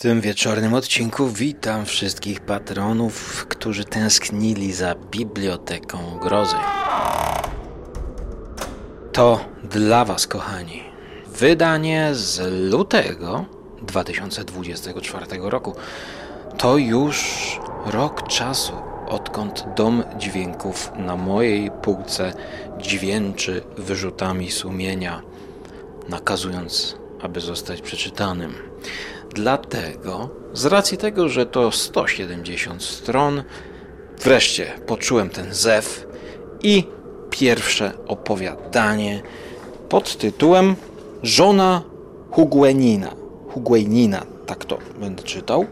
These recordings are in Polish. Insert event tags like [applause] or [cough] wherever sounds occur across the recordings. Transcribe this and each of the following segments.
W tym wieczornym odcinku witam wszystkich patronów, którzy tęsknili za Biblioteką Grozy. To dla Was, kochani, wydanie z lutego 2024 roku. To już rok czasu, odkąd Dom Dźwięków na mojej półce dźwięczy wyrzutami sumienia, nakazując, aby zostać przeczytanym. Dlatego, z racji tego, że to 170 stron, wreszcie poczułem ten zew i pierwsze opowiadanie pod tytułem Żona Huguenina. Huguenina, tak to będę czytał.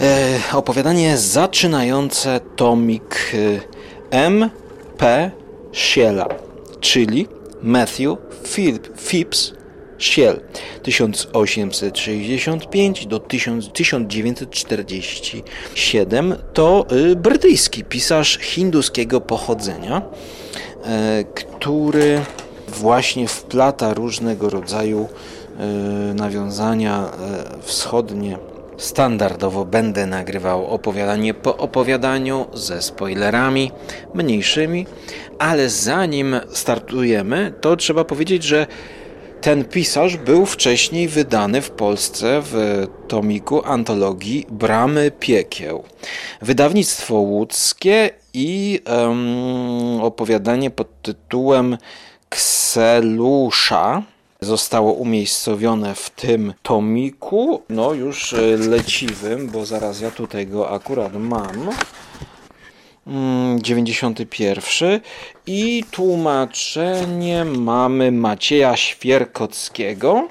E, opowiadanie zaczynające tomik e, M. P. Schiela czyli Matthew Phipps Shell 1865 do 1947 to y, brytyjski pisarz hinduskiego pochodzenia, e, który właśnie wplata różnego rodzaju e, nawiązania e, wschodnie Standardowo będę nagrywał opowiadanie po opowiadaniu ze spoilerami mniejszymi, ale zanim startujemy, to trzeba powiedzieć, że ten pisarz był wcześniej wydany w Polsce w tomiku antologii Bramy Piekieł. Wydawnictwo łódzkie i um, opowiadanie pod tytułem Kselusza zostało umiejscowione w tym tomiku, no już e, leciwym, bo zaraz ja tutaj go akurat mam. 91 mm, i tłumaczenie mamy Macieja Świerkockiego,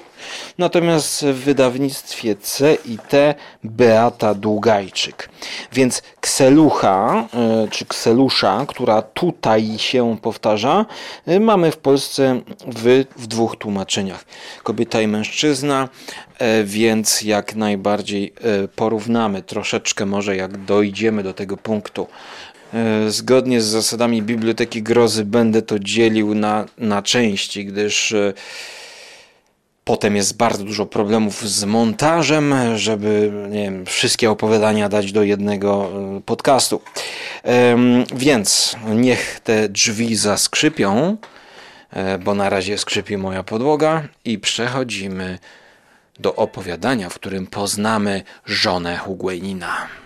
natomiast w wydawnictwie C i T Beata Długajczyk. Więc Kselucha, e, czy Kselusza, która tutaj się powtarza, e, mamy w Polsce w, w dwóch tłumaczeniach. Kobieta i mężczyzna, e, więc jak najbardziej porównamy troszeczkę może jak dojdziemy do tego punktu zgodnie z zasadami Biblioteki Grozy będę to dzielił na, na części, gdyż potem jest bardzo dużo problemów z montażem, żeby nie wiem, wszystkie opowiadania dać do jednego e, podcastu. Więc niech te drzwi zaskrzypią, bo na razie skrzypi moja podłoga i przechodzimy do opowiadania, w którym poznamy żonę Huguenina.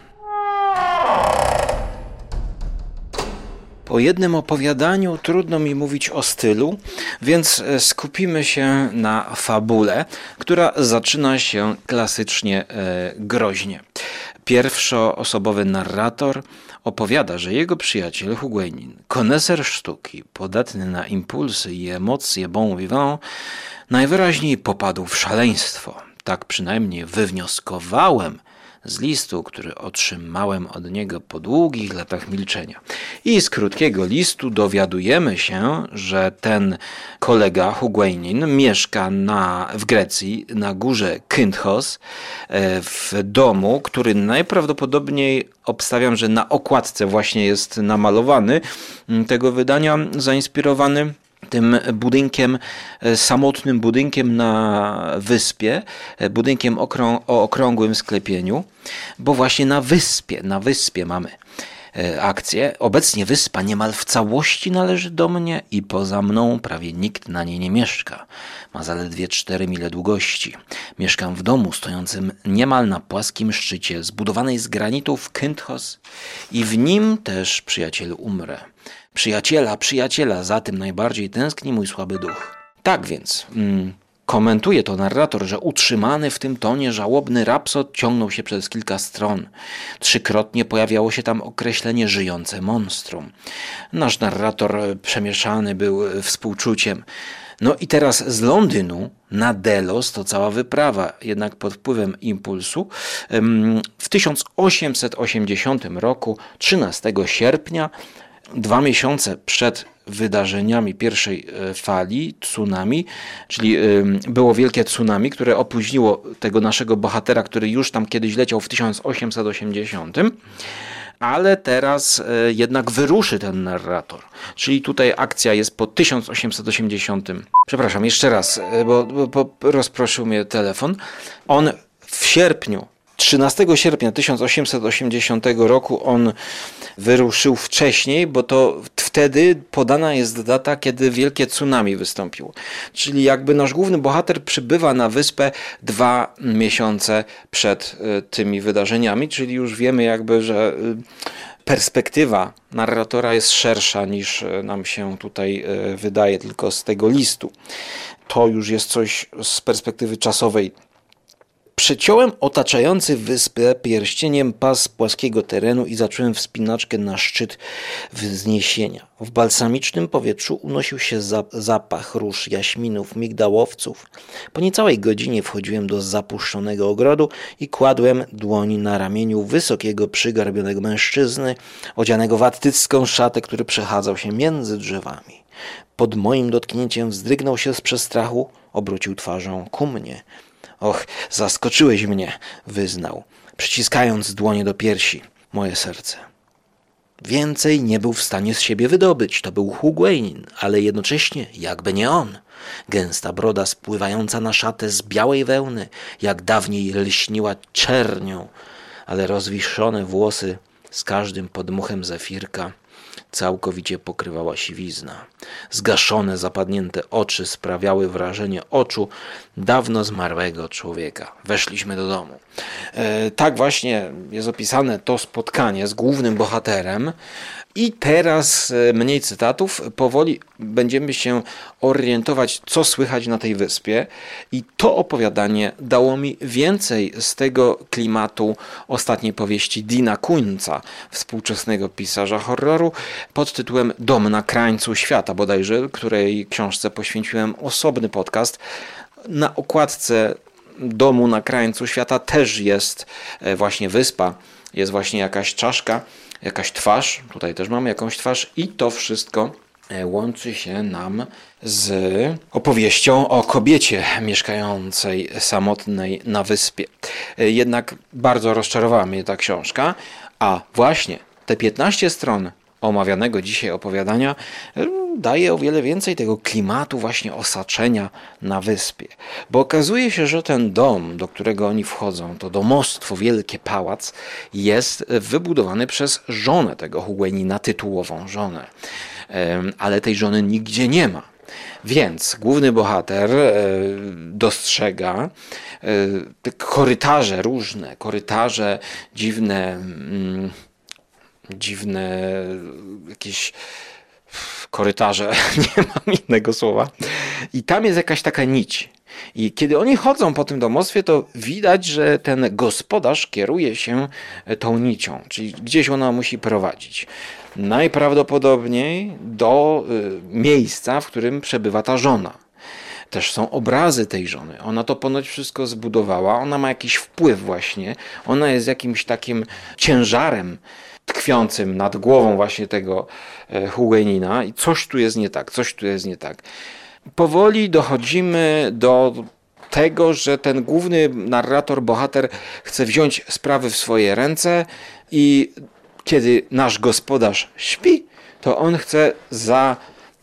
Po jednym opowiadaniu trudno mi mówić o stylu, więc e, skupimy się na fabule, która zaczyna się klasycznie e, groźnie. Pierwszoosobowy narrator opowiada, że jego przyjaciel Huguenin, koneser sztuki, podatny na impulsy i emocje bon vivant, najwyraźniej popadł w szaleństwo. Tak przynajmniej wywnioskowałem z listu, który otrzymałem od niego po długich latach milczenia. I z krótkiego listu dowiadujemy się, że ten kolega Huguenin mieszka na, w Grecji na górze Kynthos e, w domu, który najprawdopodobniej obstawiam, że na okładce właśnie jest namalowany tego wydania, zainspirowany tym budynkiem, e, samotnym budynkiem na wyspie, e, budynkiem okrą o okrągłym sklepieniu, bo właśnie na wyspie, na wyspie mamy e, akcję. Obecnie wyspa niemal w całości należy do mnie i poza mną prawie nikt na niej nie mieszka. Ma zaledwie 4 mile długości. Mieszkam w domu stojącym niemal na płaskim szczycie, zbudowanej z granitów Kynthos i w nim też, przyjacielu, umrę. Przyjaciela, przyjaciela, za tym najbardziej tęskni mój słaby duch. Tak więc, mm, komentuje to narrator, że utrzymany w tym tonie żałobny rapsod ciągnął się przez kilka stron. Trzykrotnie pojawiało się tam określenie żyjące monstrum. Nasz narrator przemieszany był współczuciem. No i teraz z Londynu na Delos to cała wyprawa, jednak pod wpływem impulsu. W 1880 roku, 13 sierpnia, dwa miesiące przed wydarzeniami pierwszej e, fali tsunami, czyli było wielkie tsunami, które opóźniło tego naszego bohatera, który już tam kiedyś leciał w 1880. ale teraz e, jednak wyruszy ten narrator. Czyli tutaj akcja jest po 1880. Przepraszam, jeszcze raz, e, bo, bo, bo rozproszył mnie telefon. On w sierpniu 13 sierpnia 1880 roku on wyruszył wcześniej, bo to wtedy podana jest data, kiedy wielkie tsunami wystąpiło. Czyli jakby nasz główny bohater przybywa na wyspę dwa miesiące przed e, tymi wydarzeniami, czyli już wiemy jakby, że e, perspektywa narratora jest szersza niż e, nam się tutaj wydaje tylko z tego listu. To już jest coś z perspektywy czasowej Przeciąłem otaczający wyspę pierścieniem pas płaskiego terenu i zacząłem wspinaczkę na szczyt wzniesienia. W balsamicznym powietrzu unosił się zapach róż, jaśminów, migdałowców. Po niecałej godzinie wchodziłem do zapuszczonego ogrodu i kładłem dłoni na ramieniu wysokiego, przygarbionego mężczyzny, odzianego w attycką szatę, który przechadzał się między drzewami. Pod moim dotknięciem wzdrygnął się z przestrachu, obrócił twarzą ku mnie. Och, zaskoczyłeś mnie, wyznał, przyciskając dłonie do piersi, moje serce. Więcej nie był w stanie z siebie wydobyć. To był Huguenin, ale jednocześnie jakby nie on. Gęsta broda spływająca na szatę z białej wełny, jak dawniej lśniła czernią, ale rozwiszone włosy z każdym podmuchem zefirka całkowicie pokrywała siwizna. Zgaszone, zapadnięte oczy sprawiały wrażenie oczu dawno zmarłego człowieka. Weszliśmy do domu. E, tak właśnie jest opisane to spotkanie z głównym bohaterem. I teraz e, mniej cytatów. Powoli będziemy się orientować, co słychać na tej wyspie. I to opowiadanie dało mi więcej z tego klimatu ostatniej powieści Dina Kunca, współczesnego pisarza horroru, pod tytułem Dom na krańcu świata, bodajże, której książce poświęciłem osobny podcast. Na okładce domu na krańcu świata też jest e, właśnie wyspa, jest właśnie jakaś czaszka jakaś twarz, tutaj też mamy jakąś twarz. I to wszystko e, łączy się nam z opowieścią o kobiecie mieszkającej samotnej na wyspie. E, jednak bardzo rozczarowała mnie ta książka, a właśnie te 15 stron omawianego dzisiaj opowiadania daje o wiele więcej tego klimatu właśnie osaczenia na wyspie. Bo okazuje się, że ten dom, do którego oni wchodzą, to domostwo, wielkie pałac, jest wybudowany przez żonę tego Huguenina, tytułową żonę. Ale tej żony nigdzie nie ma. Więc główny bohater e, dostrzega e, korytarze różne, korytarze dziwne, mm, dziwne jakieś korytarze, [laughs] nie mam innego słowa. I tam jest jakaś taka nić. I kiedy oni chodzą po tym domostwie, to widać, że ten gospodarz kieruje się tą nicią, czyli gdzieś ona musi prowadzić. Najprawdopodobniej do y, miejsca, w którym przebywa ta żona. Też są obrazy tej żony. Ona to ponoć wszystko zbudowała, ona ma jakiś wpływ właśnie, ona jest jakimś takim ciężarem tkwiącym nad głową właśnie tego e, Hugenina i coś tu jest nie tak, coś tu jest nie tak. Powoli dochodzimy do tego, że ten główny narrator, bohater chce wziąć sprawy w swoje ręce i kiedy nasz gospodarz śpi, to on chce za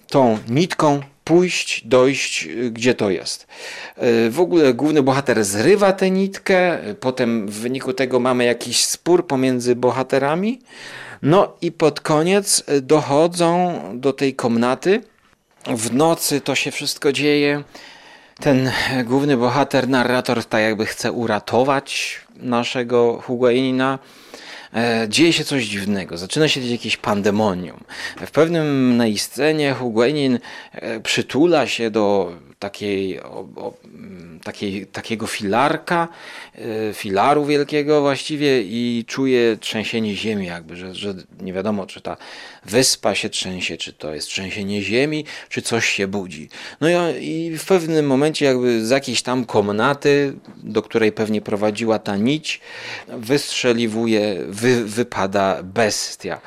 tą nitką pójść, dojść, gdzie to jest. E, w ogóle główny bohater zrywa tę nitkę, potem w wyniku tego mamy jakiś spór pomiędzy bohaterami. No i pod koniec dochodzą do tej komnaty. W nocy to się wszystko dzieje. Ten główny bohater, narrator, tak jakby chce uratować naszego Hugoinina. E, dzieje się coś dziwnego, zaczyna się dziać jakieś pandemonium. W pewnym scenie Huguenin e, przytula się do takiej, o, o, takiej, takiego filarka, e, filaru wielkiego właściwie i czuje trzęsienie ziemi jakby, że, że nie wiadomo czy ta wyspa się trzęsie, czy to jest trzęsienie ziemi, czy coś się budzi. No i, i w pewnym momencie jakby z jakiejś tam komnaty, do której pewnie prowadziła ta nić, wystrzeliwuje, wy, wypada bestia.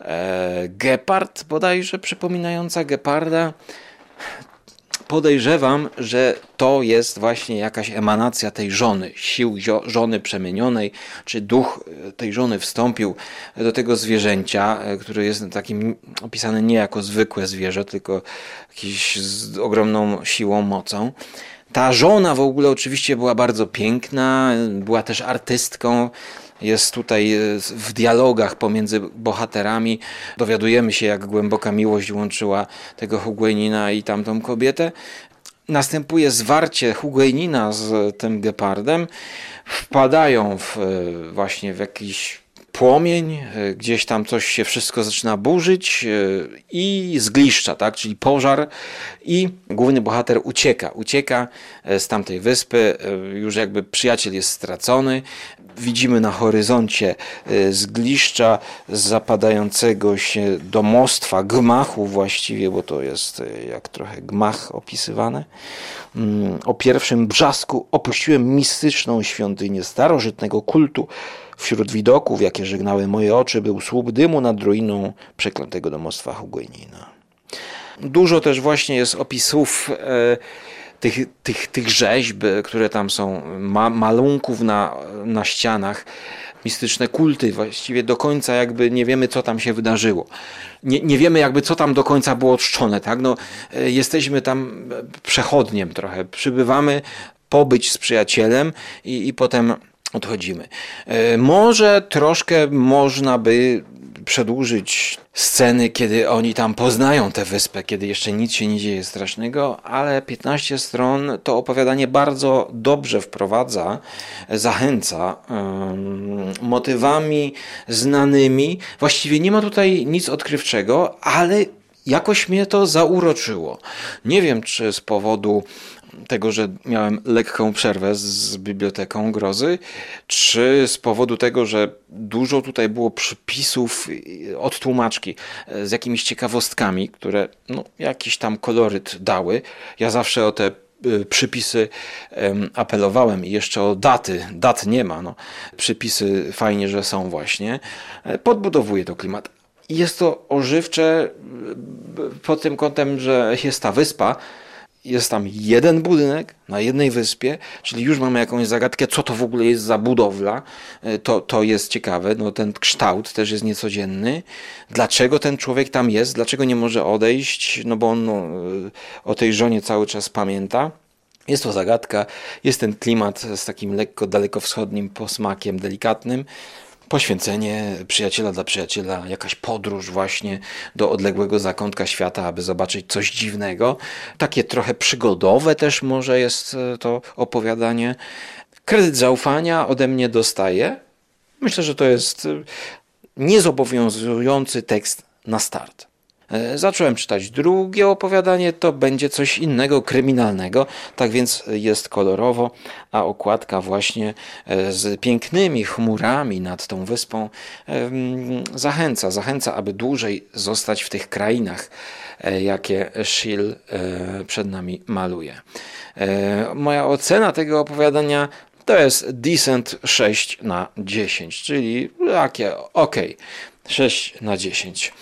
E, gepard bodajże, przypominająca geparda podejrzewam, że to jest właśnie jakaś emanacja tej żony, sił żony przemienionej, czy duch tej żony wstąpił do tego zwierzęcia, który jest takim opisany nie jako zwykłe zwierzę, tylko jakiś z ogromną siłą, mocą. Ta żona w ogóle oczywiście była bardzo piękna, była też artystką. Jest tutaj e, w dialogach pomiędzy bohaterami. Dowiadujemy się, jak głęboka miłość łączyła tego Huguenina i tamtą kobietę. Następuje zwarcie Huguenina z tym gepardem. Wpadają w, e, właśnie w jakiś płomień, e, gdzieś tam coś się wszystko zaczyna burzyć e, i zgliszcza, tak? czyli pożar i główny bohater ucieka. Ucieka e, z tamtej wyspy, już jakby przyjaciel jest stracony. Widzimy na horyzoncie zgliszcza zapadającego się domostwa, gmachu właściwie, bo to jest jak trochę gmach opisywane. Mm, o pierwszym brzasku opuściłem mistyczną świątynię starożytnego kultu, Wśród widoków, jakie żegnały moje oczy, był słup dymu nad ruiną przeklętego domostwa Huguenina. Dużo też właśnie jest opisów e, tych, tych, tych rzeźb, które tam są, ma, malunków na, na ścianach, mistyczne kulty, właściwie do końca jakby nie wiemy, co tam się wydarzyło. Nie, nie wiemy jakby, co tam do końca było czczone, tak? No, e, jesteśmy tam przechodniem trochę, przybywamy, pobyć z przyjacielem i, i potem odchodzimy. E, może troszkę można by przedłużyć sceny, kiedy oni tam poznają tę wyspę, kiedy jeszcze nic się nie dzieje strasznego, ale 15 stron to opowiadanie bardzo dobrze wprowadza, zachęca um, motywami znanymi. Właściwie nie ma tutaj nic odkrywczego, ale jakoś mnie to zauroczyło. Nie wiem, czy z powodu tego, że miałem lekką przerwę z biblioteką grozy, czy z powodu tego, że dużo tutaj było przypisów od tłumaczki z jakimiś ciekawostkami, które no, jakiś tam koloryt dały. Ja zawsze o te y, przypisy apelowałem i jeszcze o daty. Dat nie ma. No. Przypisy fajnie, że są właśnie. E, podbudowuje to klimat. Jest to ożywcze pod tym kątem, że jest ta wyspa, jest tam jeden budynek na jednej wyspie, czyli już mamy jakąś zagadkę, co to w ogóle jest za budowla. E, to, to jest ciekawe, no ten kształt też jest niecodzienny. Dlaczego ten człowiek tam jest, dlaczego nie może odejść, no bo on no, e, o tej żonie cały czas pamięta. Jest to zagadka, jest ten klimat z takim lekko dalekowschodnim posmakiem, delikatnym poświęcenie przyjaciela dla przyjaciela, jakaś podróż właśnie do odległego zakątka świata, aby zobaczyć coś dziwnego. Takie trochę przygodowe też może jest e, to opowiadanie. Kredyt zaufania ode mnie dostaje. Myślę, że to jest e, niezobowiązujący tekst na start. E, zacząłem czytać drugie opowiadanie, to będzie coś innego, kryminalnego, tak więc jest kolorowo, a okładka właśnie e, z pięknymi chmurami nad tą wyspą zachęca, zachęca, aby dłużej zostać w tych krainach, e, jakie Schill przed nami maluje. Moja ocena tego opowiadania to jest decent 6 na 10, czyli takie ok, 6 na 10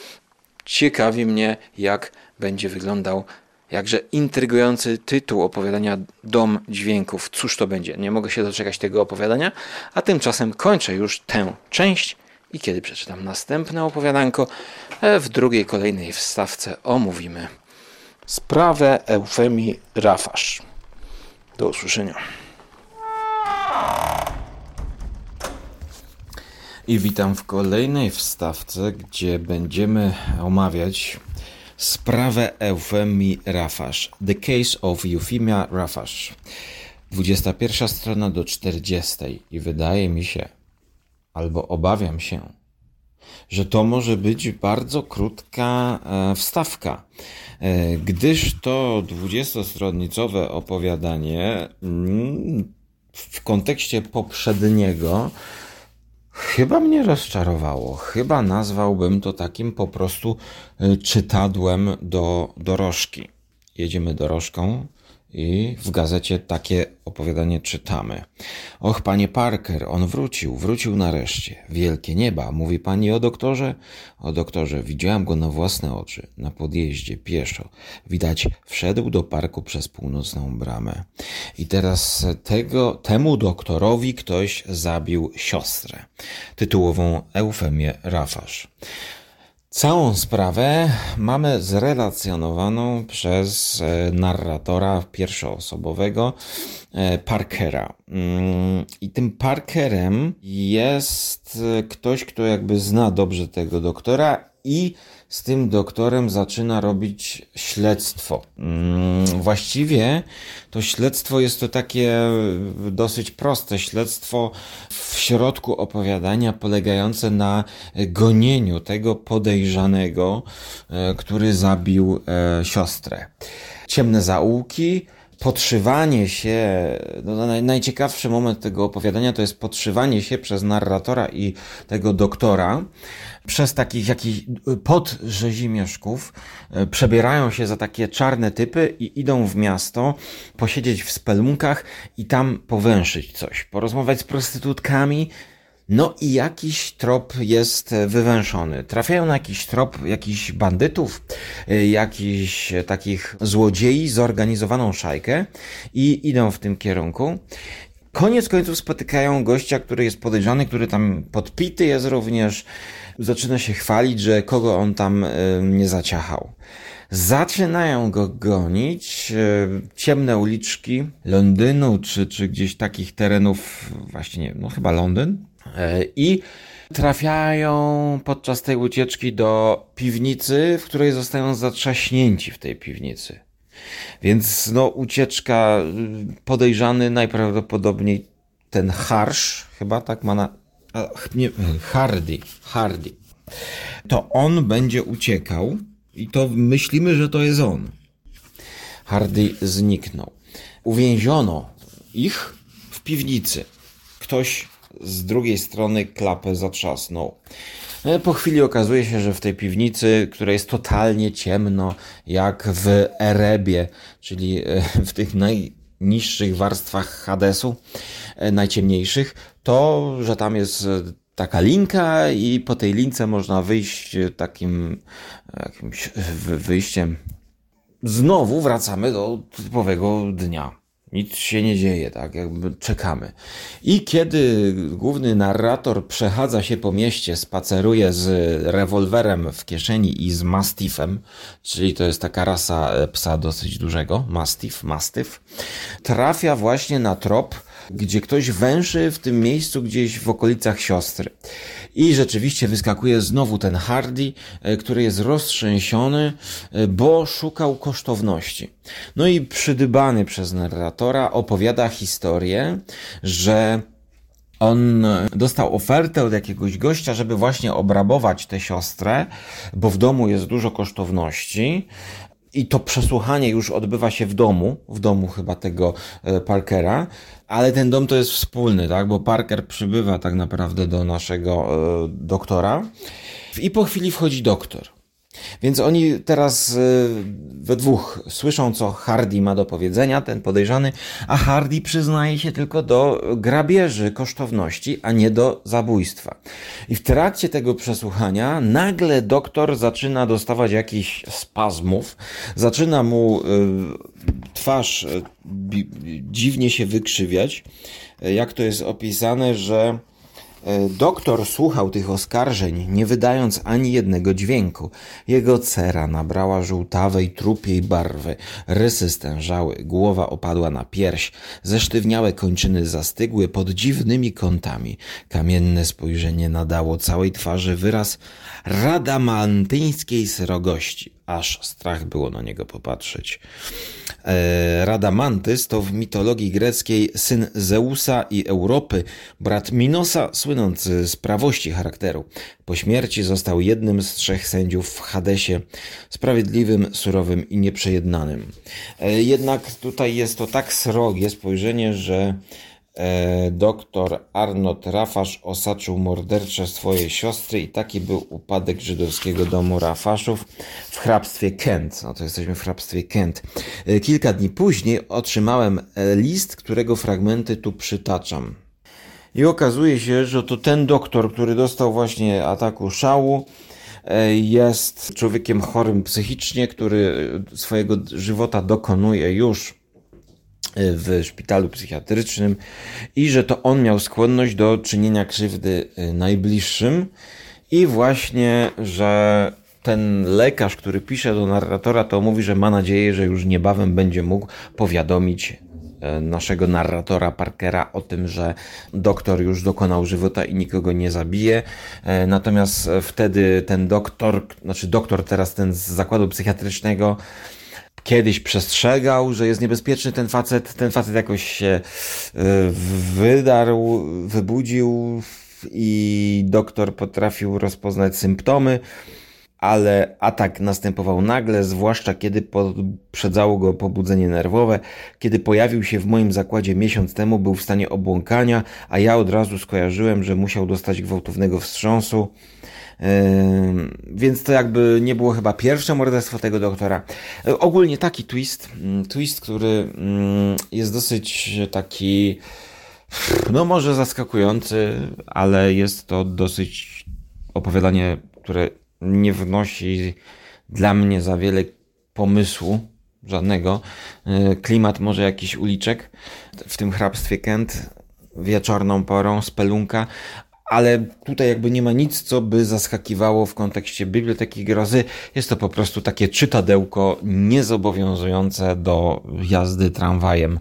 ciekawi mnie, jak będzie wyglądał jakże intrygujący tytuł opowiadania Dom Dźwięków. Cóż to będzie? Nie mogę się doczekać tego opowiadania, a tymczasem kończę już tę część i kiedy przeczytam następne opowiadanko, e, w drugiej kolejnej wstawce omówimy sprawę Eufemii Rafasz. Do usłyszenia. I witam w kolejnej wstawce, gdzie będziemy omawiać sprawę Eufemii Rafasz. The Case of Euphemia Rafasz. 21 strona do 40. I wydaje mi się, albo obawiam się, że to może być bardzo krótka e, wstawka, e, gdyż to 20-stronnicowe opowiadanie mm, w kontekście poprzedniego Chyba mnie rozczarowało. Chyba nazwałbym to takim po prostu y, czytadłem do dorożki. jedziemy dorożką i w gazecie takie opowiadanie czytamy. Och, panie Parker, on wrócił, wrócił nareszcie. Wielkie nieba, mówi pani o doktorze? O doktorze, widziałam go na własne oczy, na podjeździe, pieszo. Widać, wszedł do parku przez północną bramę. I teraz tego, temu doktorowi ktoś zabił siostrę. Tytułową Eufemię Rafasz. Całą sprawę mamy zrelacjonowaną przez e, narratora pierwszoosobowego e, Parkera. Mm, I tym Parkerem jest e, ktoś, kto jakby zna dobrze tego doktora i z tym doktorem zaczyna robić śledztwo. Mm, właściwie to śledztwo jest to takie dosyć proste śledztwo w środku opowiadania polegające na gonieniu tego podejrzanego, e, który zabił e, siostrę. Ciemne zaułki, podszywanie się, no, najciekawszy moment tego opowiadania to jest podszywanie się przez narratora i tego doktora przez takich jakichś pod Rzezimieszków e, przebierają się za takie czarne typy i idą w miasto posiedzieć w spelmunkach i tam powęszyć coś, porozmawiać z prostytutkami, no i jakiś trop jest wywęszony. Trafiają na jakiś trop jakichś bandytów, y, jakichś takich złodziei, zorganizowaną szajkę i idą w tym kierunku. Koniec końców spotykają gościa, który jest podejrzany, który tam podpity jest również. Zaczyna się chwalić, że kogo on tam nie zaciachał. Zaczynają go gonić. Ciemne uliczki Londynu, czy, czy gdzieś takich terenów, właśnie, no chyba Londyn, E, I trafiają podczas tej ucieczki do piwnicy, w której zostają zatrzaśnięci w tej piwnicy. Więc no, ucieczka, y, podejrzany najprawdopodobniej ten Harsh, chyba tak ma na. Nie, Hardy, Hardy. To on będzie uciekał i to myślimy, że to jest on. Hardy zniknął. Uwięziono ich w piwnicy. Ktoś z drugiej strony klapę zatrzasnął. E, po chwili okazuje się, że w tej piwnicy, która jest totalnie ciemno, jak w Erebie, czyli e, w tych najniższych warstwach Hadesu, e, najciemniejszych, to, że tam jest taka linka i po tej lince można wyjść takim jakimś wyjściem. Znowu wracamy do typowego dnia nic się nie dzieje, tak jakby czekamy. I kiedy główny narrator przechadza się po mieście, spaceruje z rewolwerem w kieszeni i z mastifem, czyli to jest taka rasa psa dosyć dużego, mastif, mastyw, trafia właśnie na trop, gdzie ktoś węszy w tym miejscu gdzieś w okolicach siostry. I rzeczywiście wyskakuje znowu ten Hardy, e, który jest roztrzęsiony, e, bo szukał kosztowności. No i przydybany przez narratora opowiada historię, że on dostał ofertę od jakiegoś gościa, żeby właśnie obrabować tę siostrę, bo w domu jest dużo kosztowności. I to przesłuchanie już odbywa się w domu, w domu chyba tego e, Parkera, ale ten dom to jest wspólny, tak? Bo Parker przybywa tak naprawdę do naszego e, doktora i po chwili wchodzi doktor. Więc oni teraz y, we dwóch słyszą, co Hardy ma do powiedzenia, ten podejrzany, a Hardy przyznaje się tylko do grabieży kosztowności, a nie do zabójstwa. I w trakcie tego przesłuchania nagle doktor zaczyna dostawać jakichś spazmów, zaczyna mu y, twarz y, dziwnie się wykrzywiać. Jak to jest opisane, że doktor słuchał tych oskarżeń, nie wydając ani jednego dźwięku. Jego cera nabrała żółtawej, trupiej barwy, rysy stężały, głowa opadła na pierś, zesztywniałe kończyny zastygły pod dziwnymi kątami. Kamienne spojrzenie nadało całej twarzy wyraz radamantyńskiej srogości aż strach było na niego popatrzeć. E, Radamantys to w mitologii greckiej syn Zeusa i Europy, brat Minosa, słynący z prawości charakteru. Po śmierci został jednym z trzech sędziów w Hadesie, sprawiedliwym, surowym i nieprzejednanym. E, jednak tutaj jest to tak srogie spojrzenie, że e, doktor Arnold Rafasz osaczył mordercze swojej siostry i taki był upadek żydowskiego domu Rafaszów w hrabstwie Kent. No to jesteśmy w hrabstwie Kent. E, kilka dni później otrzymałem list, którego fragmenty tu przytaczam. I okazuje się, że to ten doktor, który dostał właśnie ataku szału, e, jest człowiekiem chorym psychicznie, który swojego żywota dokonuje już e, w szpitalu psychiatrycznym i że to on miał skłonność do czynienia krzywdy e, najbliższym. I właśnie, że ten lekarz, który pisze do narratora, to mówi, że ma nadzieję, że już niebawem będzie mógł powiadomić naszego narratora Parkera o tym, że doktor już dokonał żywota i nikogo nie zabije. E, natomiast wtedy ten doktor, znaczy doktor teraz ten z zakładu psychiatrycznego, kiedyś przestrzegał, że jest niebezpieczny ten facet. Ten facet jakoś się e, wydarł, wybudził i doktor potrafił rozpoznać symptomy ale atak następował nagle, zwłaszcza kiedy poprzedzało go pobudzenie nerwowe. Kiedy pojawił się w moim zakładzie miesiąc temu, był w stanie obłąkania, a ja od razu skojarzyłem, że musiał dostać gwałtownego wstrząsu. Więc to jakby nie było chyba pierwsze morderstwo tego doktora. Ogólnie taki twist, yy, twist, który jest dosyć taki, no może zaskakujący, ale jest to dosyć opowiadanie, które nie wnosi dla mnie za wiele pomysłu, żadnego. E, klimat może jakiś uliczek w tym hrabstwie Kent wieczorną porą, spelunka, ale tutaj jakby nie ma nic, co by zaskakiwało w kontekście Biblioteki Grozy. Jest to po prostu takie czytadełko niezobowiązujące do jazdy tramwajem.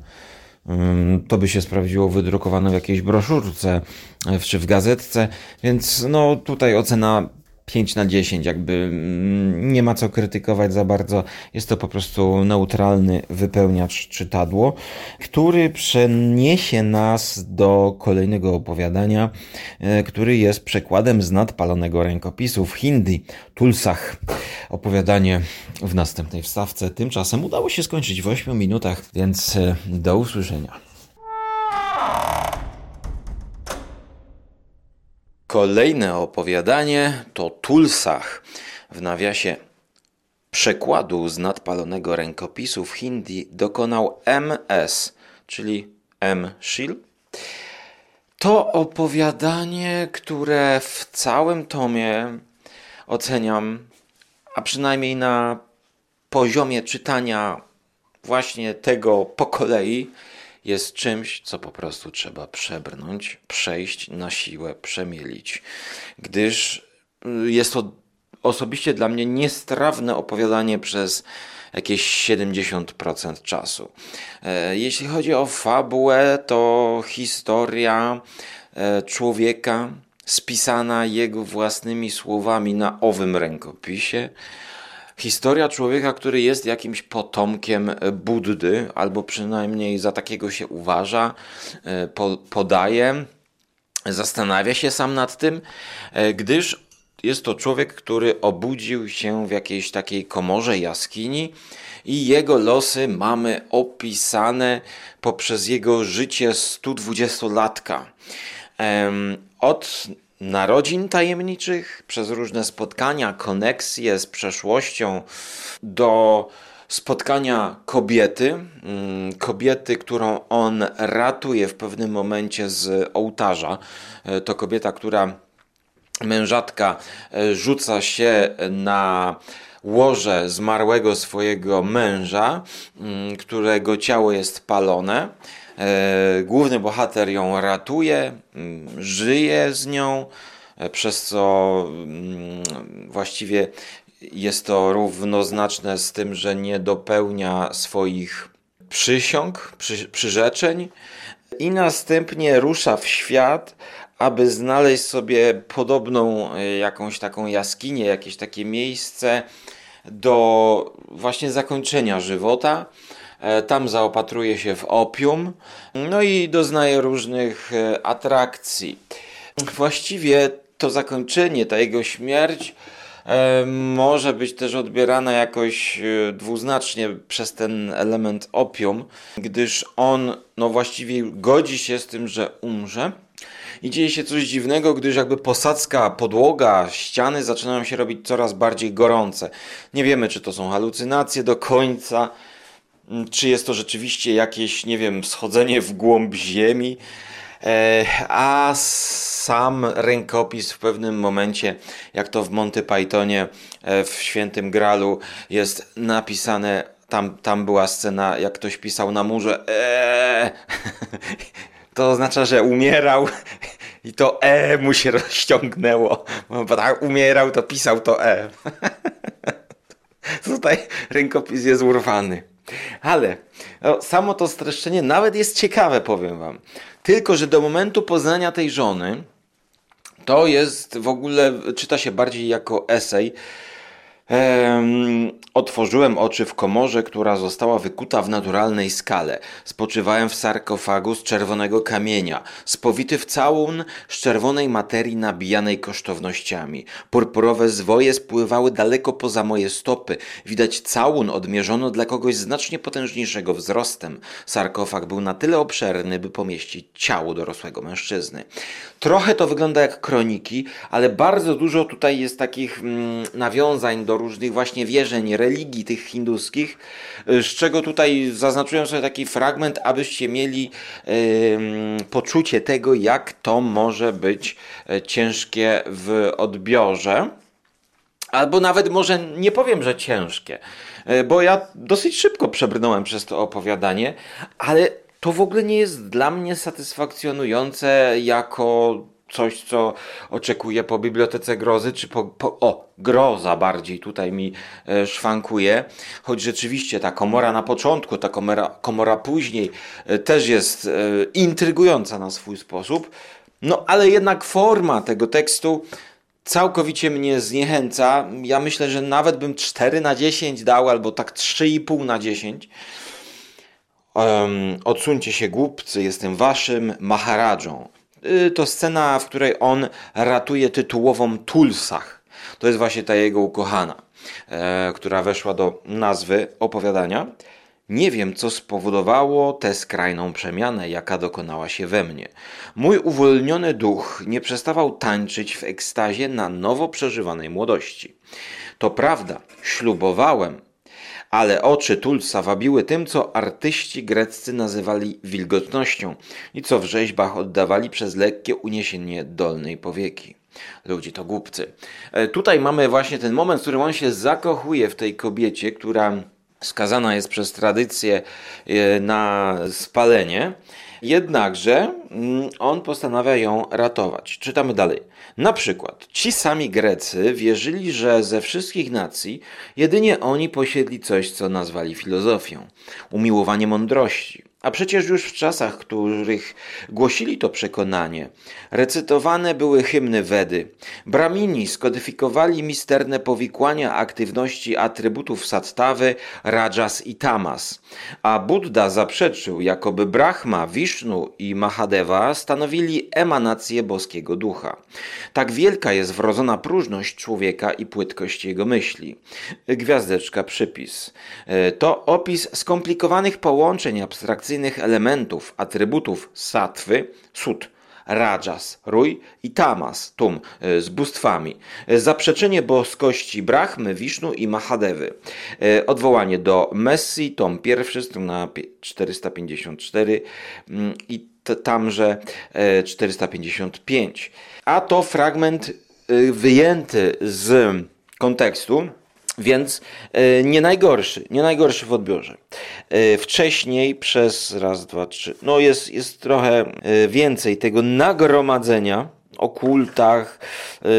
Mm, to by się sprawdziło wydrukowane w jakiejś broszurce e, czy w gazetce, więc no tutaj ocena 5 na 10, jakby mm, nie ma co krytykować za bardzo. Jest to po prostu neutralny wypełniacz czytadło, który przeniesie nas do kolejnego opowiadania, e, który jest przekładem z nadpalonego rękopisu w hindi, Tulsach. Opowiadanie w następnej wstawce. Tymczasem udało się skończyć w 8 minutach, więc e, do usłyszenia. Kolejne opowiadanie to Tulsach w nawiasie przekładu z nadpalonego rękopisu w hindi dokonał MS, czyli M. Shil. To opowiadanie, które w całym tomie oceniam, a przynajmniej na poziomie czytania właśnie tego po kolei, jest czymś, co po prostu trzeba przebrnąć, przejść na siłę, przemielić. Gdyż y, jest to osobiście dla mnie niestrawne opowiadanie przez jakieś 70% czasu. E, jeśli chodzi o fabułę, to historia e, człowieka spisana jego własnymi słowami na owym rękopisie, Historia człowieka, który jest jakimś potomkiem Buddy, albo przynajmniej za takiego się uważa, e, podaje, zastanawia się sam nad tym, e, gdyż jest to człowiek, który obudził się w jakiejś takiej komorze jaskini i jego losy mamy opisane poprzez jego życie 120-latka. Od narodzin tajemniczych, przez różne spotkania, koneksje z przeszłością do spotkania kobiety, mm, kobiety, którą on ratuje w pewnym momencie z ołtarza. E, to kobieta, która mężatka e, rzuca się na łoże zmarłego swojego męża, mm, którego ciało jest palone. E, główny bohater ją ratuje, mm, żyje z nią, e, przez co mm, właściwie jest to równoznaczne z tym, że nie dopełnia swoich przysiąg, przy, przyrzeczeń i następnie rusza w świat, aby znaleźć sobie podobną e, jakąś taką jaskinię, jakieś takie miejsce do właśnie zakończenia żywota E, tam zaopatruje się w opium, no i doznaje różnych e, atrakcji. Właściwie to zakończenie, ta jego śmierć e, może być też odbierana jakoś dwuznacznie przez ten element opium, gdyż on no właściwie godzi się z tym, że umrze. I dzieje się coś dziwnego, gdyż jakby posadzka, podłoga, ściany zaczynają się robić coraz bardziej gorące. Nie wiemy, czy to są halucynacje do końca, czy jest to rzeczywiście jakieś, nie wiem, schodzenie w głąb ziemi. E, a sam rękopis w pewnym momencie, jak to w Monty Pythonie e, w Świętym Gralu jest napisane, tam, tam była scena, jak ktoś pisał na murze eee, [laughs] to oznacza, że umierał [laughs] i to E mu się rozciągnęło. Bo tak umierał, to pisał to E. [laughs] Tutaj rękopis jest urwany. Ale no, samo to streszczenie nawet jest ciekawe, powiem wam. Tylko, że do momentu poznania tej żony to jest w ogóle, czyta się bardziej jako esej, otworzyłem oczy w komorze, która została wykuta w naturalnej skale. Spoczywałem w sarkofagu z czerwonego kamienia, spowity w całun z czerwonej materii nabijanej kosztownościami. Purpurowe zwoje spływały daleko poza moje stopy. Widać całun odmierzono dla kogoś znacznie potężniejszego wzrostem. Sarkofag był na tyle obszerny, by pomieścić ciało dorosłego mężczyzny. Trochę to wygląda jak kroniki, ale bardzo dużo tutaj jest takich mm, nawiązań do różnych właśnie wierzeń, religii tych hinduskich, z czego tutaj zaznaczyłem sobie taki fragment, abyście mieli poczucie tego, jak to może być e, ciężkie w odbiorze. Albo nawet może nie powiem, że ciężkie, e, bo ja dosyć szybko przebrnąłem przez to opowiadanie, ale to w ogóle nie jest dla mnie satysfakcjonujące jako coś, co oczekuję po Bibliotece Grozy, czy po, po o, groza bardziej tutaj mi e, szwankuje, choć rzeczywiście ta komora na początku, ta komora, komora później e, też jest e, intrygująca na swój sposób, no ale jednak forma tego tekstu całkowicie mnie zniechęca. Ja myślę, że nawet bym 4 na 10 dał, albo tak 3,5 na 10. Um, odsuńcie się głupcy, jestem waszym maharadżą. Y, to scena, w której on ratuje tytułową Tulsach. To jest właśnie ta jego ukochana, e, która weszła do nazwy opowiadania. Nie wiem, co spowodowało tę skrajną przemianę, jaka dokonała się we mnie. Mój uwolniony duch nie przestawał tańczyć w ekstazie na nowo przeżywanej młodości. To prawda, ślubowałem, ale oczy Tulsa wabiły tym, co artyści greccy nazywali wilgotnością i co w rzeźbach oddawali przez lekkie uniesienie dolnej powieki. Ludzie to głupcy. E, tutaj mamy właśnie ten moment, w którym on się zakochuje w tej kobiecie, która skazana jest przez tradycję e, na spalenie. Jednakże mm, on postanawia ją ratować. Czytamy dalej. Na przykład, ci sami Grecy wierzyli, że ze wszystkich nacji jedynie oni posiedli coś, co nazwali filozofią umiłowanie mądrości. A przecież już w czasach, których głosili to przekonanie, recytowane były hymny Wedy. Bramini skodyfikowali misterne powikłania aktywności atrybutów Sattawy, Rajas i Tamas, a Buddha zaprzeczył, jakoby Brahma, Vishnu i Mahadeva stanowili emanację boskiego ducha. Tak wielka jest wrodzona próżność człowieka i płytkość jego myśli. Gwiazdeczka przypis. E, to opis skomplikowanych połączeń abstrakcyjnych elementów, atrybutów satwy, sut, rajas, rój i tamas, tum, e, z bóstwami. E, zaprzeczenie boskości Brahmy, Wisznu i Mahadewy. E, odwołanie do Messi, tom pierwszy, strona 454 mm, i tamże 455. A to fragment wyjęty z kontekstu, więc e, nie najgorszy, nie najgorszy w odbiorze. E, wcześniej przez raz, dwa, trzy, no jest, jest trochę e, więcej tego nagromadzenia o kultach,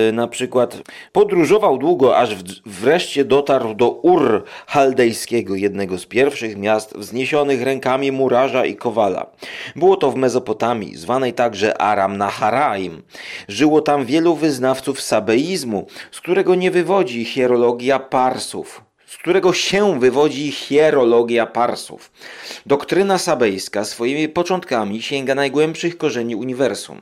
y, na przykład podróżował długo, aż wreszcie dotarł do Ur Chaldejskiego, jednego z pierwszych miast wzniesionych rękami murarza i kowala. Było to w Mezopotamii, zwanej także Aram Naharaim. Żyło tam wielu wyznawców sabeizmu, z którego nie wywodzi hierologia Parsów z którego się wywodzi hierologia parsów. Doktryna sabejska swoimi początkami sięga najgłębszych korzeni uniwersum.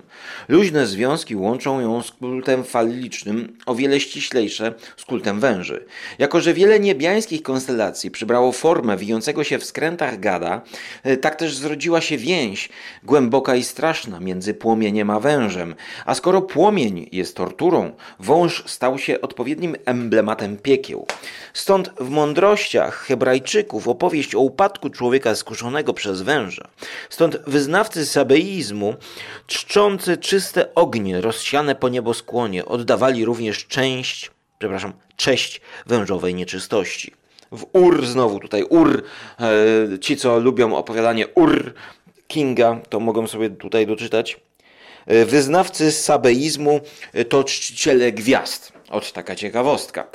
Luźne związki łączą ją z kultem falicznym, o wiele ściślejsze z kultem węży. Jako, że wiele niebiańskich konstelacji przybrało formę wijącego się w skrętach gada, e, tak też zrodziła się więź, głęboka i straszna, między płomieniem a wężem. A skoro płomień jest torturą, wąż stał się odpowiednim emblematem piekieł. Stąd w mądrościach Hebrajczyków opowieść o upadku człowieka skuszonego przez węża. Stąd wyznawcy sabeizmu, czczący czyste ognie rozsiane po nieboskłonie, oddawali również część, przepraszam, cześć wężowej nieczystości. W Ur znowu tutaj Ur, e, ci co lubią opowiadanie Ur Kinga, to mogą sobie tutaj doczytać. E, wyznawcy sabeizmu to czciciele gwiazd. Ot taka ciekawostka.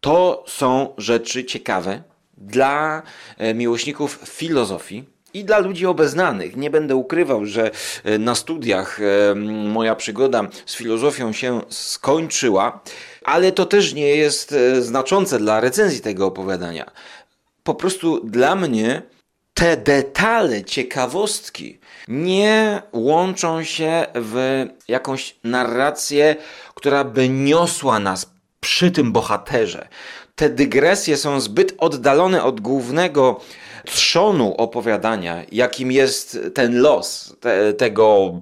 To są rzeczy ciekawe dla e, miłośników filozofii i dla ludzi obeznanych. Nie będę ukrywał, że e, na studiach e, moja przygoda z filozofią się skończyła, ale to też nie jest znaczące dla recenzji tego opowiadania. Po prostu dla mnie te detale, ciekawostki nie łączą się w jakąś narrację, która by niosła nas przy tym bohaterze. Te dygresje są zbyt oddalone od głównego trzonu opowiadania, jakim jest ten los te, tego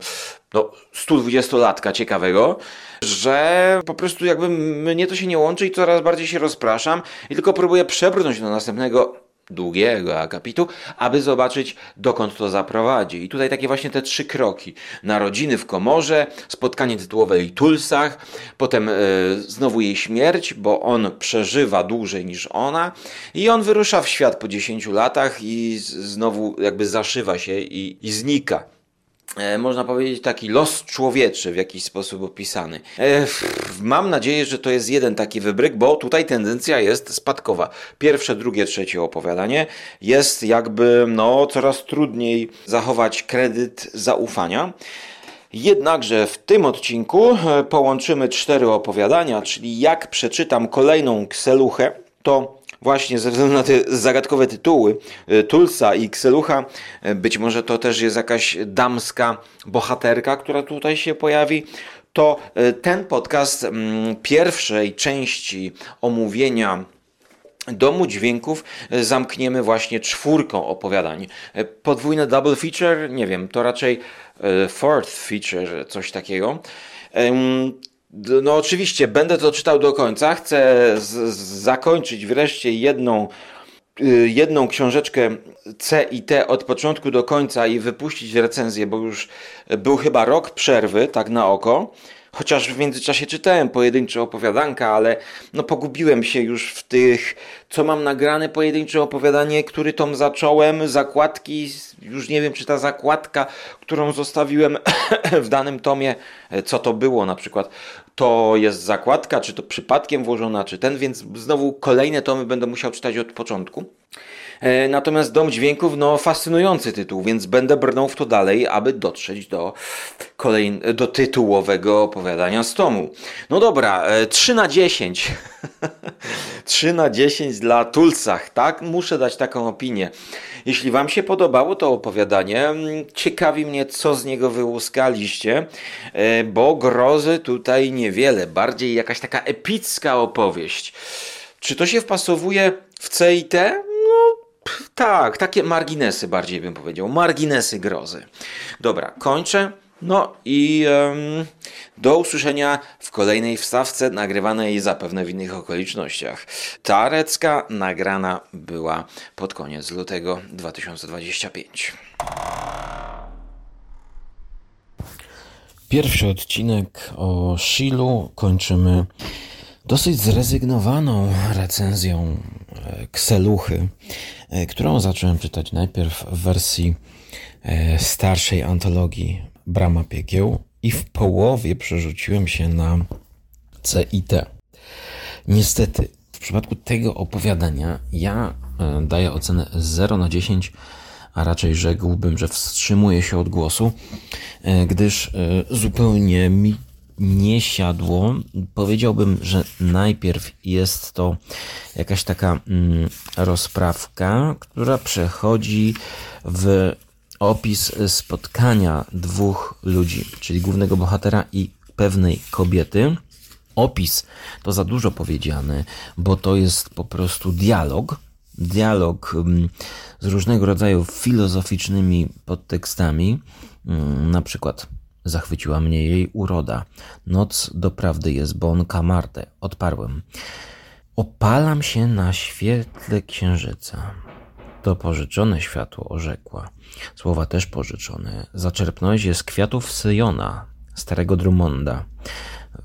no, 120-latka ciekawego, że po prostu jakby mnie to się nie łączy i coraz bardziej się rozpraszam i tylko próbuję przebrnąć do następnego długiego akapitu, aby zobaczyć dokąd to zaprowadzi. I tutaj takie właśnie te trzy kroki. Narodziny w komorze, spotkanie tytułowe i Tulsach, potem e, znowu jej śmierć, bo on przeżywa dłużej niż ona i on wyrusza w świat po 10 latach i znowu jakby zaszywa się i, i znika. E, można powiedzieć, taki los człowieczy w jakiś sposób opisany. E, mam nadzieję, że to jest jeden taki wybryk, bo tutaj tendencja jest spadkowa. Pierwsze, drugie, trzecie opowiadanie jest jakby no, coraz trudniej zachować kredyt zaufania. Jednakże w tym odcinku e, połączymy cztery opowiadania, czyli jak przeczytam kolejną kseluchę, to właśnie ze względu na te zagadkowe tytuły y, Tulsa i Kselucha, y, być może to też jest jakaś damska bohaterka, która tutaj się pojawi, to y, ten podcast mm, pierwszej części omówienia Domu Dźwięków zamkniemy właśnie czwórką opowiadań. Podwójne double feature, nie wiem, to raczej fourth feature, coś takiego. No oczywiście, będę to czytał do końca. Chcę zakończyć wreszcie jedną, y, jedną książeczkę C i T od początku do końca i wypuścić recenzję, bo już był chyba rok przerwy, tak na oko. Chociaż w międzyczasie czytałem pojedyncze opowiadanka, ale no pogubiłem się już w tych, co mam nagrane pojedyncze opowiadanie, który tom zacząłem, zakładki, już nie wiem czy ta zakładka, którą zostawiłem [coughs] w danym tomie, co to było na przykład, to jest zakładka, czy to przypadkiem włożona, czy ten, więc znowu kolejne tomy będę musiał czytać od początku. E, natomiast Dom Dźwięków, no fascynujący tytuł, więc będę brnął w to dalej, aby dotrzeć do, kolej... do tytułowego opowiadania z tomu. No dobra, 3 e, na 10. 3 [laughs] na 10 dla Tulsach, tak? Muszę dać taką opinię. Jeśli Wam się podobało to opowiadanie, mm, ciekawi mnie, co z niego wyłuskaliście, e, bo grozy tutaj niewiele, bardziej jakaś taka epicka opowieść. Czy to się wpasowuje w C i T? Tak, takie marginesy bardziej bym powiedział. Marginesy grozy. Dobra, kończę. No i um, do usłyszenia w kolejnej wstawce nagrywanej zapewne w innych okolicznościach. Tarecka nagrana była pod koniec lutego 2025. Pierwszy odcinek o Shilu kończymy dosyć zrezygnowaną recenzją Kseluchy, e, którą zacząłem czytać najpierw w wersji e, starszej antologii Brama Piekieł i w połowie przerzuciłem się na CIT. Niestety, w przypadku tego opowiadania ja daję ocenę 0 na 10, a raczej rzekłbym, że wstrzymuję się od głosu, gdyż zupełnie mi nie siadło. Powiedziałbym, że najpierw jest to jakaś taka mm, rozprawka, która przechodzi w opis spotkania dwóch ludzi, czyli głównego bohatera i pewnej kobiety. Opis to za dużo powiedziane, bo to jest po prostu dialog. Dialog mm, z różnego rodzaju filozoficznymi podtekstami, mm, na przykład Zachwyciła mnie jej uroda. Noc doprawdy jest bon Camarte. Odparłem. Opalam się na świetle księżyca. To pożyczone światło, orzekła. Słowa też pożyczone. Zaczerpnąłeś je z kwiatów Syjona, starego Drummonda.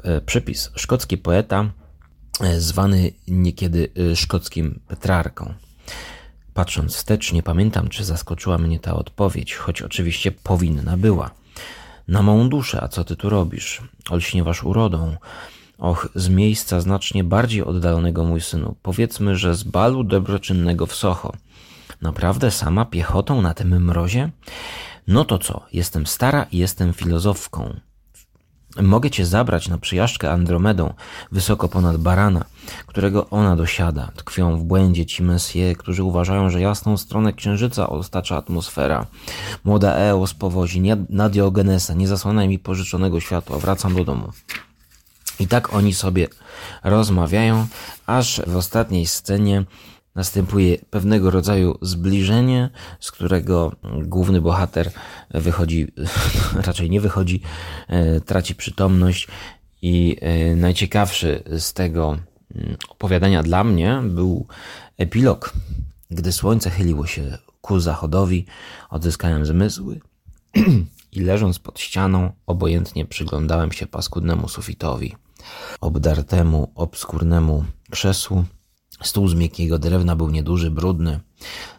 E, przypis. Szkocki poeta, e, zwany niekiedy e, szkockim Petrarką. Patrząc wstecz, nie pamiętam, czy zaskoczyła mnie ta odpowiedź, choć oczywiście powinna była na mą duszę, a co ty tu robisz? Olśniewasz urodą. Och, z miejsca znacznie bardziej oddalonego, mój synu. Powiedzmy, że z balu dobroczynnego w Socho. Naprawdę sama piechotą na tym mrozie? No to co, jestem stara i jestem filozofką. Mogę cię zabrać na przyjażdżkę Andromedą, wysoko ponad barana, którego ona dosiada. Tkwią w błędzie ci mesje, którzy uważają, że jasną stronę księżyca ostacza atmosfera. Młoda Eos powozi na Diogenesa, nie zasłanaj mi pożyczonego światła, wracam do domu. I tak oni sobie rozmawiają, aż w ostatniej scenie następuje pewnego rodzaju zbliżenie, z którego główny bohater wychodzi, [laughs] raczej nie wychodzi, e, traci przytomność i e, najciekawszy z tego mm, opowiadania dla mnie był epilog. Gdy słońce chyliło się ku zachodowi, odzyskałem zmysły [clears throat] i leżąc pod ścianą, obojętnie przyglądałem się paskudnemu sufitowi, obdartemu, obskurnemu krzesłu, Stół z miękkiego drewna był nieduży, brudny.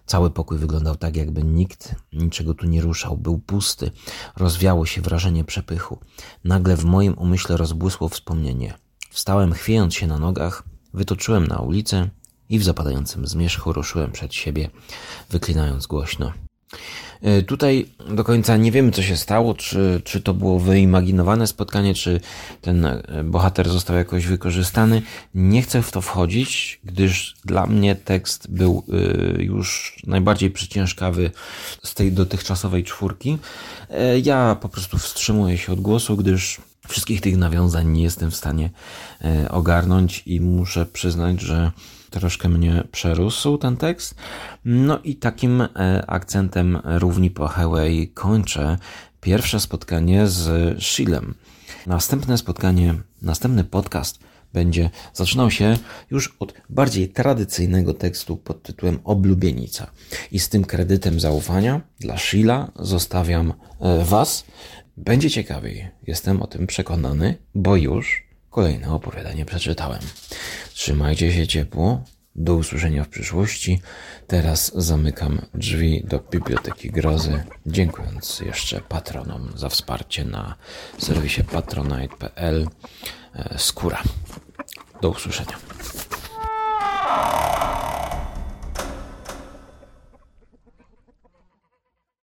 Cały pokój wyglądał tak, jakby nikt niczego tu nie ruszał. Był pusty. Rozwiało się wrażenie przepychu. Nagle w moim umyśle rozbłysło wspomnienie. Wstałem, chwiejąc się na nogach, wytoczyłem na ulicę i w zapadającym zmierzchu ruszyłem przed siebie, wyklinając głośno. E, tutaj do końca nie wiemy, co się stało, czy, czy to było wyimaginowane spotkanie, czy ten e, bohater został jakoś wykorzystany. Nie chcę w to wchodzić, gdyż dla mnie tekst był e, już najbardziej przyciężkawy z tej dotychczasowej czwórki. Ja po prostu wstrzymuję się od głosu, gdyż wszystkich tych nawiązań nie jestem w stanie ogarnąć i muszę przyznać, że troszkę mnie przerósł ten tekst. No i takim e, akcentem równi płachałej kończę pierwsze spotkanie z Shilem. Następne spotkanie, następny podcast będzie zaczynał się już od bardziej tradycyjnego tekstu pod tytułem Oblubienica. I z tym kredytem zaufania dla Sheila zostawiam e, Was. Będzie ciekawiej, jestem o tym przekonany, bo już kolejne opowiadanie przeczytałem. Trzymajcie się ciepło. Do usłyszenia w przyszłości. Teraz zamykam drzwi do Biblioteki Grozy, dziękując jeszcze patronom za wsparcie na serwisie patronite.pl. E, skóra. Do usłyszenia.